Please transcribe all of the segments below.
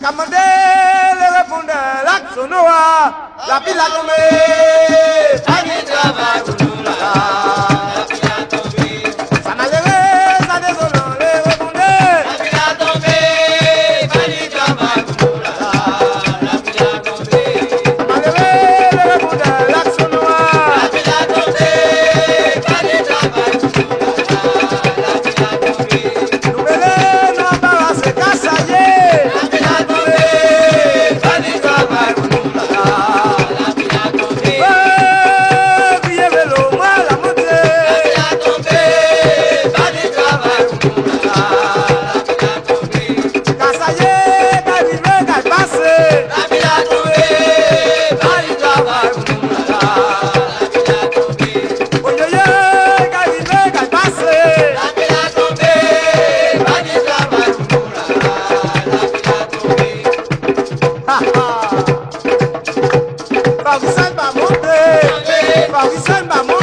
Camandé le la pile a tombé. caramba, amor.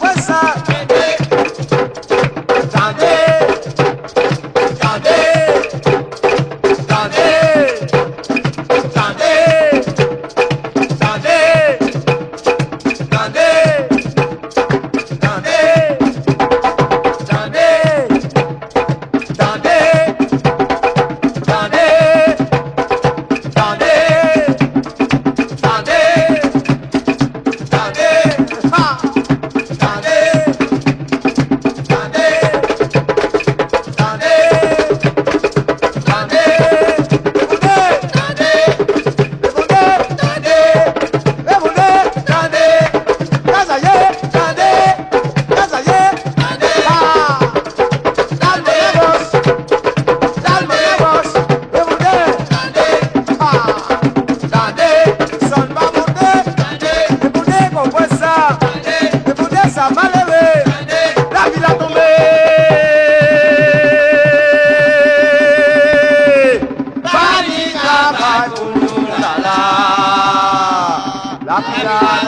What's up? Obrigado.